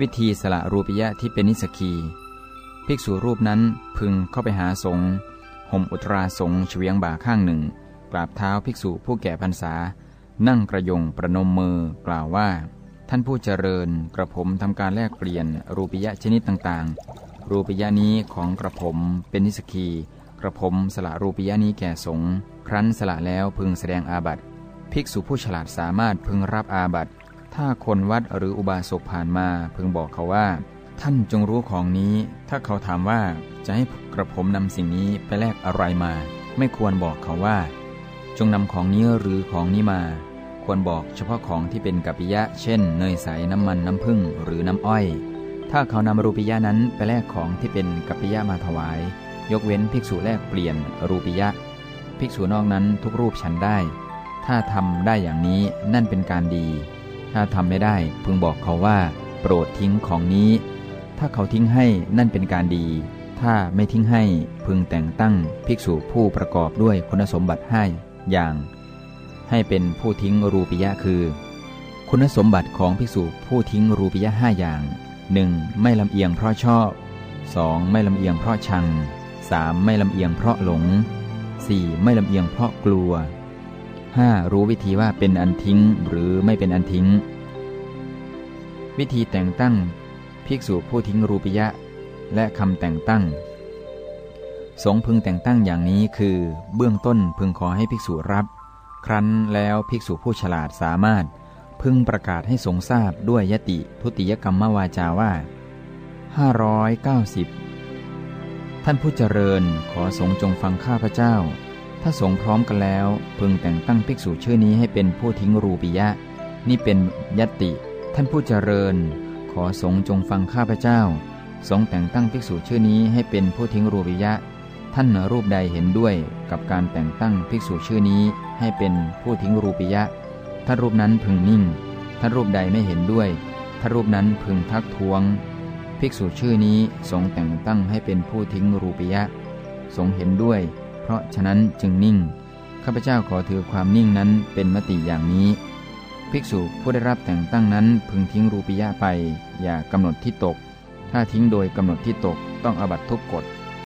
วิธีสละรูปยะที่เป็นนิสกี ภิกษุรูปนั้นพึงเข้าไปหาสงฆ์ห่มอุตราสงฆ์เฉียงบ่าข้างหนึ่ง กราบเท้าภิกษุผู้แก่พรรษา นั่งกระยงประนมมือกล่าวว่า ท่านผู้เจริญกระผมทำการแลกเปลี่ยนรูปยะชนิดต่างๆ รูปยะนี้ของกระผมเป็นนิสกี กระผมสละรูปยะนี้แก่สงฆ์ครั้นสละแล้วพึงแสดงอาบัติภิกษุผู้ฉลาดสามารถพึงรับอาบัติ ถ้าคนวัดหรืออุบาสกผ่านมาพึงบอกเขาว่า ท่านจงรู้ของนี้ ถ้าเขาถามว่าจะให้กระผมนำสิ่งนี้ไปแลกอะไรมา ไม่ควรบอกเขาว่า จงนำของนี้หรือของนี้มา ควรบอกเฉพาะของที่เป็นกัปปิยะ เช่น เนยใสน้ำมันน้ำผึ้งหรือน้ำอ้อย ถ้าเขานำรูปิยะนั้นไปแลกของที่เป็นกัปปิยะมาถวาย ยกเว้นภิกษุแลกเปลี่ยนรูปิยะ ภิกษุนอกนั้นทุกรูปฉันได้ ถ้าทำได้อย่างนี้นั่นเป็นการดี ถ้าทำไม่ได้ พึงบอกเขาว่า โปรดทิ้งของนี้ ถ้าเขาทิ้งให้นั่นเป็นการดี ถ้าไม่ทิ้งให้พึงแต่งตั้งภิกษุผู้ประกอบด้วยคุณสมบัติให้อย่าง ให้เป็นผู้ทิ้งรูปิยะคือ คุณสมบัติของภิกษุผู้ทิ้งรูปิยะห้าอย่าง 1. ไม่ลำเอียงเพราะชอบ 2. ไม่ลำเอียงเพราะชัง 3. ไม่ลำเอียงเพราะหลง 4. ไม่ลำเอียงเพราะกลัว 5. รู้วิธีว่าเป็นอันทิ้งหรือไม่เป็นอันทิ้ง วิธีแต่งตั้ง ภิกษุผู้ทิ้งรูปิยะ และคำแต่งตั้ง สงพึงแต่งตั้งอย่างนี้คือ เบื้องต้นพึงขอให้ภิกษุรับ ครั้นแล้วภิกษุผู้ฉลาดสามารถ พึงประกาศให้สงทราบด้วยยติทุติยกรรมวาจาว่า 590 ท่านผู้เจริญขอสงจงฟังข้าพเจ้า ถ้าสงพร้อมกันแล้ว พึงแต่งตั้งภิกษุชื่อนี้ให้เป็นผู้ทิ้งรูปิยะ นี่เป็นยติ ท่านผู้เจริญ ขอสงจงฟังข้าพเจ้า สงแต่งตั้งภิกษุชื่อนี้ให้เป็นผู้ทิ้งรูปิยะ ท่านรูปใดเห็นด้วยกับการแต่งตั้งภิกษุชื่อนี้ให้เป็นผู้ทิ้งรูปิยะถ้านรูปนั้นพึงนิ่งถ้านรูปใดไม่เห็นด้วยถ้านรูปนั้นพึงทักท้วง ภิกษุชื่อนี้ทรงแต่งตั้งให้เป็นผู้ทิ้งรูปิยะทรงเห็นด้วย เพราะฉะนั้นจึงนิ่ง ข้าพเจ้าขอถือความนิ่งนั้นเป็นมติอย่างนี้ ภิกษุผู้ได้รับแต่งตั้งนั้นพึงทิ้งรูปิยะไป อย่ากำหนดที่ตก ถ้าทิ้งโดยกำหนดที่ตกต้องอบัตทุกกฎ